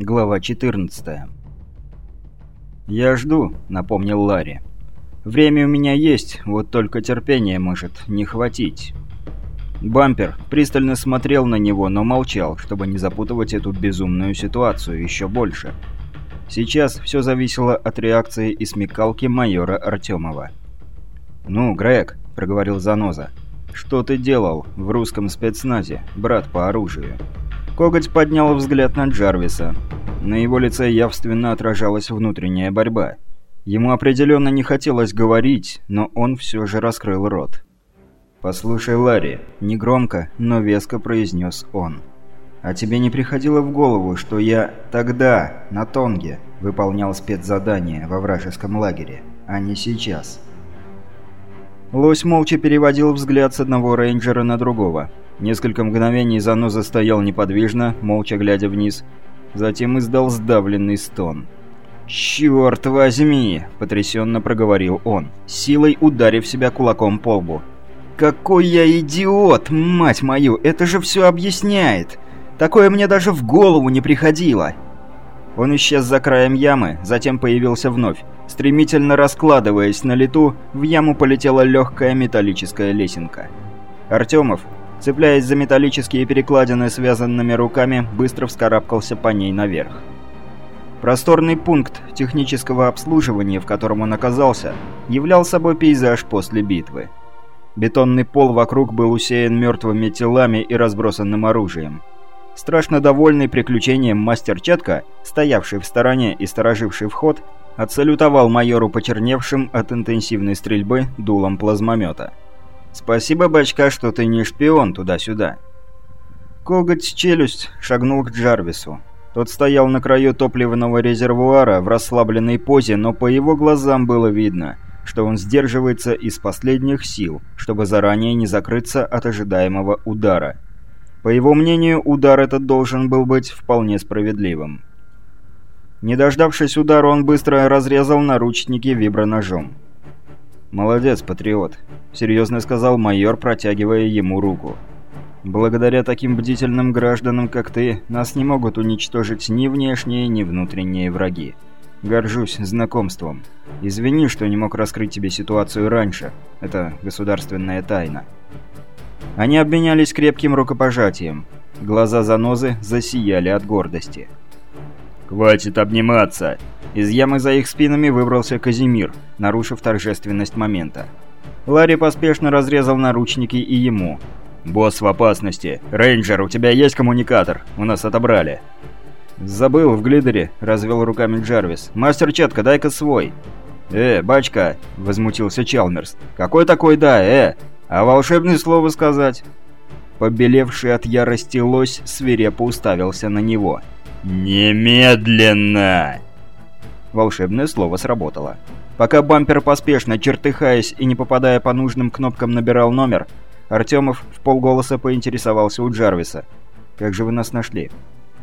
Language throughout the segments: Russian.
Глава 14. «Я жду», — напомнил Ларри. «Время у меня есть, вот только терпения может не хватить». Бампер пристально смотрел на него, но молчал, чтобы не запутывать эту безумную ситуацию еще больше. Сейчас все зависело от реакции и смекалки майора Артемова. «Ну, Грег», — проговорил Заноза, — «что ты делал в русском спецназе, брат по оружию?» Коготь поднял взгляд на Джарвиса. На его лице явственно отражалась внутренняя борьба. Ему определенно не хотелось говорить, но он все же раскрыл рот. «Послушай, Ларри», — негромко, но веско произнес он. «А тебе не приходило в голову, что я тогда, на Тонге, выполнял спецзадание во вражеском лагере, а не сейчас?» Лось молча переводил взгляд с одного рейнджера на другого. Несколько мгновений заноза стоял неподвижно, молча глядя вниз. Затем издал сдавленный стон. «Чёрт возьми!» – потрясенно проговорил он, силой ударив себя кулаком по лбу. «Какой я идиот, мать мою! Это же все объясняет! Такое мне даже в голову не приходило!» Он исчез за краем ямы, затем появился вновь. Стремительно раскладываясь на лету, в яму полетела легкая металлическая лесенка. Артемов, цепляясь за металлические перекладины связанными руками, быстро вскарабкался по ней наверх. Просторный пункт технического обслуживания, в котором он оказался, являл собой пейзаж после битвы. Бетонный пол вокруг был усеян мертвыми телами и разбросанным оружием. Страшно довольный приключением мастер Четка, стоявший в стороне и стороживший вход, отсалютовал майору почерневшим от интенсивной стрельбы дулом плазмомета. «Спасибо, бачка, что ты не шпион туда-сюда». Коготь-челюсть шагнул к Джарвису. Тот стоял на краю топливного резервуара в расслабленной позе, но по его глазам было видно, что он сдерживается из последних сил, чтобы заранее не закрыться от ожидаемого удара. По его мнению, удар этот должен был быть вполне справедливым. Не дождавшись удара, он быстро разрезал наручники виброножом. «Молодец, патриот», — серьезно сказал майор, протягивая ему руку. «Благодаря таким бдительным гражданам, как ты, нас не могут уничтожить ни внешние, ни внутренние враги. Горжусь знакомством. Извини, что не мог раскрыть тебе ситуацию раньше. Это государственная тайна». Они обменялись крепким рукопожатием. Глаза занозы засияли от гордости. «Хватит обниматься!» Из ямы за их спинами выбрался Казимир, нарушив торжественность момента. Ларри поспешно разрезал наручники и ему. «Босс в опасности! Рейнджер, у тебя есть коммуникатор? У нас отобрали!» «Забыл в глидере», — развел руками Джарвис. «Мастер Четко, дай-ка свой». «Э, бачка!» — возмутился Чалмерс. «Какой такой да, э? А волшебное слово сказать?» Побелевший от ярости лось свирепо уставился на него. «Немедленно!» Волшебное слово сработало. Пока бампер поспешно, чертыхаясь и не попадая по нужным кнопкам набирал номер, Артемов в полголоса поинтересовался у Джарвиса. «Как же вы нас нашли?»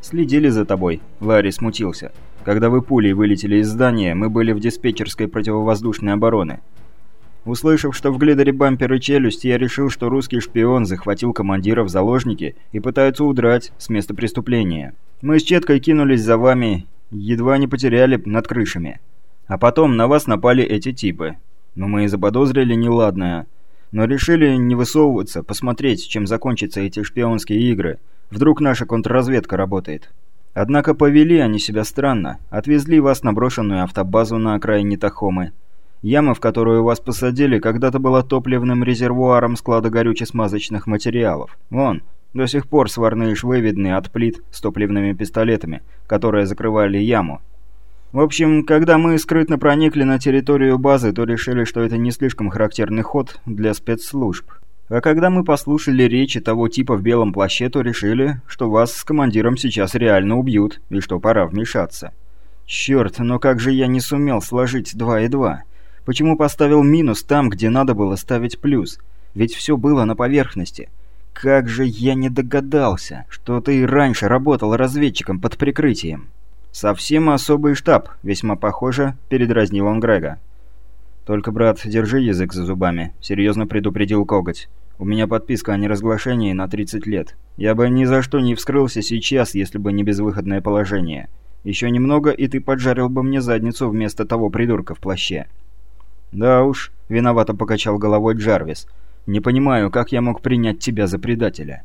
«Следили за тобой», — Ларри смутился. «Когда вы пулей вылетели из здания, мы были в диспетчерской противовоздушной обороны. Услышав, что в глидере бампер и челюсть, я решил, что русский шпион захватил командира в заложники и пытаются удрать с места преступления. Мы с Четкой кинулись за вами, едва не потеряли над крышами. А потом на вас напали эти типы. Но мы и заподозрили неладное. Но решили не высовываться, посмотреть, чем закончатся эти шпионские игры. Вдруг наша контрразведка работает. Однако повели они себя странно. Отвезли вас на брошенную автобазу на окраине Тахомы. Яма, в которую вас посадили, когда-то была топливным резервуаром склада горюче-смазочных материалов. Вон, до сих пор сварные швы видны от плит с топливными пистолетами, которые закрывали яму. В общем, когда мы скрытно проникли на территорию базы, то решили, что это не слишком характерный ход для спецслужб. А когда мы послушали речи того типа в белом плаще, то решили, что вас с командиром сейчас реально убьют, и что пора вмешаться. Черт, но как же я не сумел сложить два и два? Почему поставил минус там, где надо было ставить плюс? Ведь все было на поверхности. Как же я не догадался, что ты раньше работал разведчиком под прикрытием. Совсем особый штаб, весьма похоже, передразнил он Грега. «Только, брат, держи язык за зубами», — серьезно предупредил Коготь. У меня подписка о неразглашении на 30 лет. Я бы ни за что не вскрылся сейчас, если бы не безвыходное положение. Еще немного, и ты поджарил бы мне задницу вместо того придурка в плаще». «Да уж», — виновато покачал головой Джарвис. «Не понимаю, как я мог принять тебя за предателя».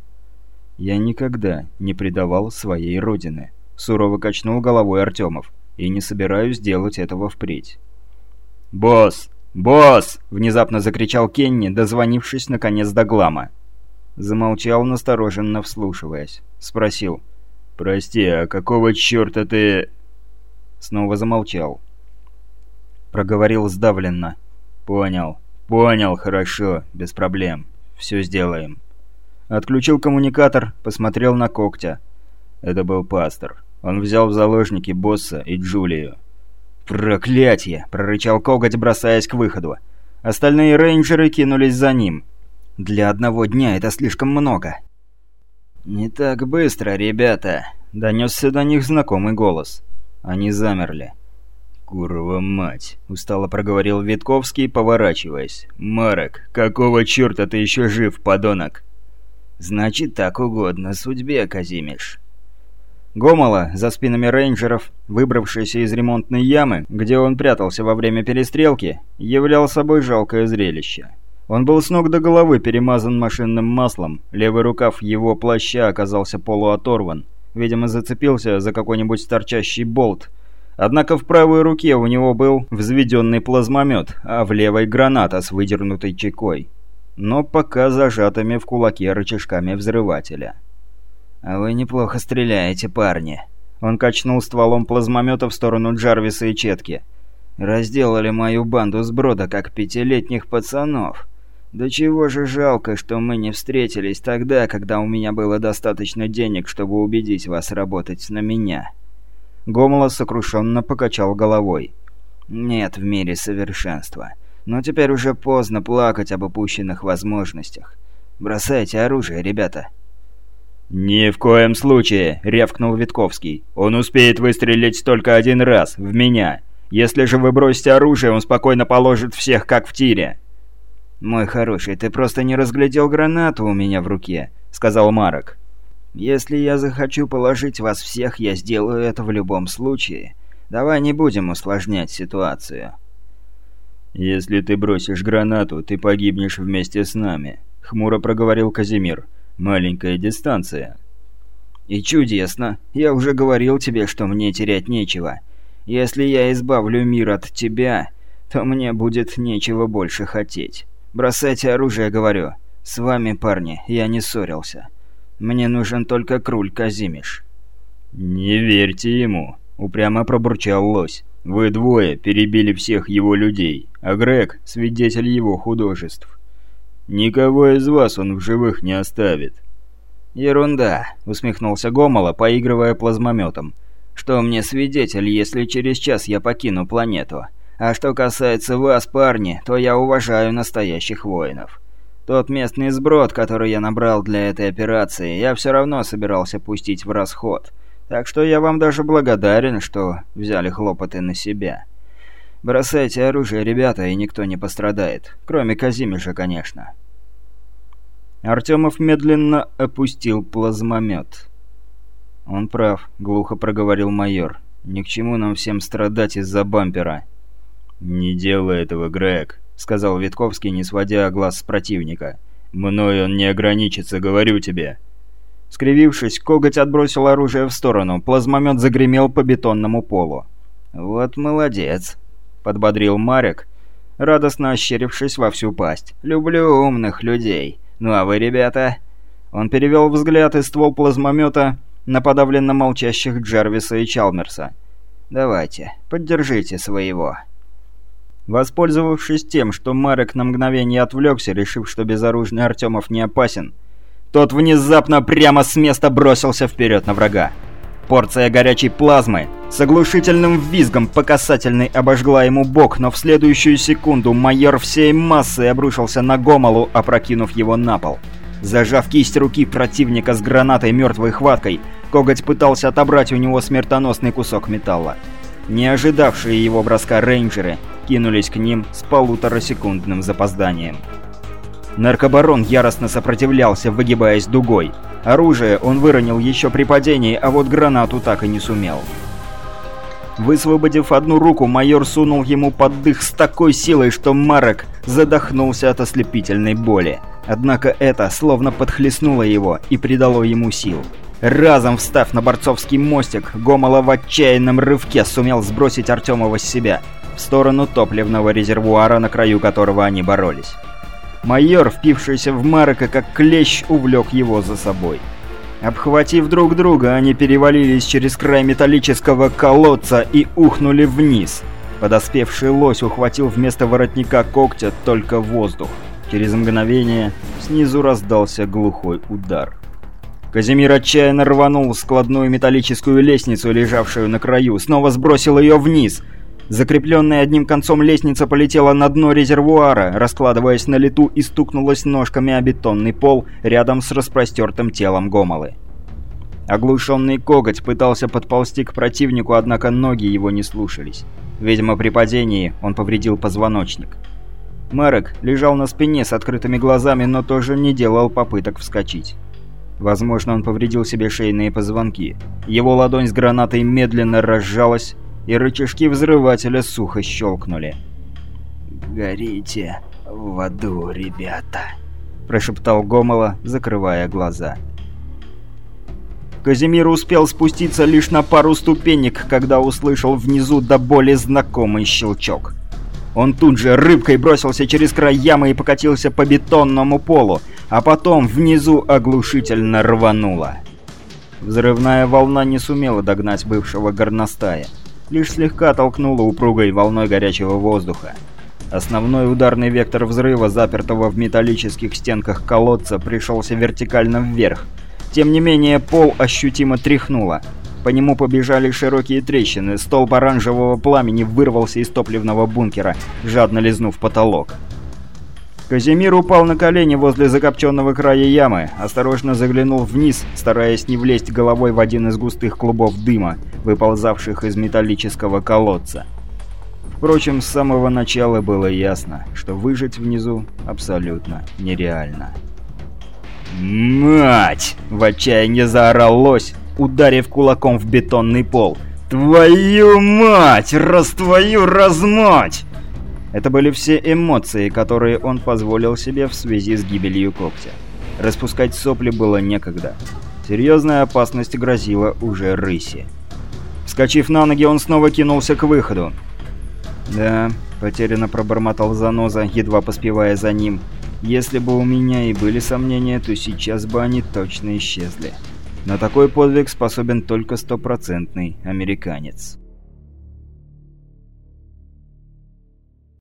«Я никогда не предавал своей родины», — сурово качнул головой Артемов. «И не собираюсь делать этого впредь». «Босс! Босс!» — внезапно закричал Кенни, дозвонившись наконец до Глама. Замолчал, настороженно вслушиваясь. Спросил. «Прости, а какого чёрта ты...» Снова замолчал. Проговорил сдавленно. «Понял. Понял, хорошо. Без проблем. Все сделаем». Отключил коммуникатор, посмотрел на когтя. Это был пастор. Он взял в заложники босса и Джулию. «Проклятье!» – прорычал коготь, бросаясь к выходу. Остальные рейнджеры кинулись за ним. «Для одного дня это слишком много». «Не так быстро, ребята!» – донесся до них знакомый голос. Они замерли. «Курва мать!» – устало проговорил Витковский, поворачиваясь. «Марок, какого черта ты еще жив, подонок?» «Значит, так угодно судьбе, Казимиш». Гомола, за спинами рейнджеров, выбравшийся из ремонтной ямы, где он прятался во время перестрелки, являл собой жалкое зрелище. Он был с ног до головы перемазан машинным маслом, левый рукав его плаща оказался полуоторван, видимо зацепился за какой-нибудь торчащий болт. Однако в правой руке у него был взведенный плазмомет, а в левой граната с выдернутой чекой но пока зажатыми в кулаке рычажками взрывателя. «А вы неплохо стреляете, парни». Он качнул стволом плазмомета в сторону Джарвиса и Четки. «Разделали мою банду с брода, как пятилетних пацанов. Да чего же жалко, что мы не встретились тогда, когда у меня было достаточно денег, чтобы убедить вас работать на меня». Гомола сокрушенно покачал головой. «Нет в мире совершенства. Но теперь уже поздно плакать об упущенных возможностях. Бросайте оружие, ребята. «Ни в коем случае!» — рявкнул Витковский. «Он успеет выстрелить только один раз, в меня. Если же вы бросите оружие, он спокойно положит всех, как в тире». «Мой хороший, ты просто не разглядел гранату у меня в руке», — сказал Марок. «Если я захочу положить вас всех, я сделаю это в любом случае. Давай не будем усложнять ситуацию». «Если ты бросишь гранату, ты погибнешь вместе с нами», — хмуро проговорил Казимир. «Маленькая дистанция». «И чудесно. Я уже говорил тебе, что мне терять нечего. Если я избавлю мир от тебя, то мне будет нечего больше хотеть. Бросайте оружие, говорю. С вами, парни, я не ссорился. Мне нужен только Круль Казимиш». «Не верьте ему», — упрямо пробурчал лось. Вы двое перебили всех его людей, а Грег – свидетель его художеств. Никого из вас он в живых не оставит». «Ерунда», — усмехнулся Гомола, поигрывая плазмометом. «Что мне свидетель, если через час я покину планету? А что касается вас, парни, то я уважаю настоящих воинов. Тот местный сброд, который я набрал для этой операции, я все равно собирался пустить в расход. Так что я вам даже благодарен, что взяли хлопоты на себя. Бросайте оружие, ребята, и никто не пострадает. Кроме Казимиша, конечно. Артемов медленно опустил плазмомет. «Он прав», — глухо проговорил майор. «Ни к чему нам всем страдать из-за бампера». «Не делай этого, Грег», — сказал Витковский, не сводя глаз с противника. «Мной он не ограничится, говорю тебе». Скривившись, коготь отбросил оружие в сторону, плазмомет загремел по бетонному полу. «Вот молодец», — подбодрил Марик, радостно ощерившись во всю пасть. «Люблю умных людей. Ну а вы, ребята?» Он перевел взгляд и ствол плазмомета на подавленно молчащих Джервиса и Чалмерса. «Давайте, поддержите своего». Воспользовавшись тем, что Марек на мгновение отвлекся, решив, что безоружный Артемов не опасен, тот внезапно прямо с места бросился вперед на врага. Порция горячей плазмы с оглушительным визгом по касательной обожгла ему бок, но в следующую секунду майор всей массой обрушился на Гомолу, опрокинув его на пол. Зажав кисть руки противника с гранатой мертвой хваткой, коготь пытался отобрать у него смертоносный кусок металла. Не ожидавшие его броска рейнджеры кинулись к ним с полуторасекундным запозданием. Наркобарон яростно сопротивлялся, выгибаясь дугой. Оружие он выронил еще при падении, а вот гранату так и не сумел. Высвободив одну руку, майор сунул ему под дых с такой силой, что Марок задохнулся от ослепительной боли. Однако это словно подхлестнуло его и придало ему сил. Разом встав на борцовский мостик, Гомола в отчаянном рывке сумел сбросить Артемова с себя в сторону топливного резервуара, на краю которого они боролись. Майор, впившийся в Марека как клещ, увлек его за собой. Обхватив друг друга, они перевалились через край металлического колодца и ухнули вниз. Подоспевший лось ухватил вместо воротника когтя только воздух. Через мгновение снизу раздался глухой удар. Казимир отчаянно рванул складную металлическую лестницу, лежавшую на краю, снова сбросил ее вниз — Закрепленная одним концом лестница полетела на дно резервуара, раскладываясь на лету и стукнулась ножками о бетонный пол рядом с распростертым телом Гомолы. Оглушенный коготь пытался подползти к противнику, однако ноги его не слушались. Видимо, при падении он повредил позвоночник. Мэрок лежал на спине с открытыми глазами, но тоже не делал попыток вскочить. Возможно, он повредил себе шейные позвонки. Его ладонь с гранатой медленно разжалась, и рычажки взрывателя сухо щелкнули. «Горите в аду, ребята!» – прошептал Гомола, закрывая глаза. Казимир успел спуститься лишь на пару ступенек, когда услышал внизу до боли знакомый щелчок. Он тут же рыбкой бросился через край ямы и покатился по бетонному полу, а потом внизу оглушительно рвануло. Взрывная волна не сумела догнать бывшего горностая лишь слегка толкнуло упругой волной горячего воздуха. Основной ударный вектор взрыва, запертого в металлических стенках колодца, пришелся вертикально вверх. Тем не менее, пол ощутимо тряхнуло. По нему побежали широкие трещины, столб оранжевого пламени вырвался из топливного бункера, жадно лизнув потолок. Казимир упал на колени возле закопченного края ямы, осторожно заглянул вниз, стараясь не влезть головой в один из густых клубов дыма, выползавших из металлического колодца. Впрочем, с самого начала было ясно, что выжить внизу абсолютно нереально. «Мать!» — в отчаянии заорал ударив кулаком в бетонный пол. «Твою мать! Раз твою размать!» Это были все эмоции, которые он позволил себе в связи с гибелью когтя. Распускать сопли было некогда. Серьезная опасность грозила уже рыси. Вскочив на ноги, он снова кинулся к выходу. «Да», — потерянно пробормотал Заноза, едва поспевая за ним. «Если бы у меня и были сомнения, то сейчас бы они точно исчезли. На такой подвиг способен только стопроцентный американец».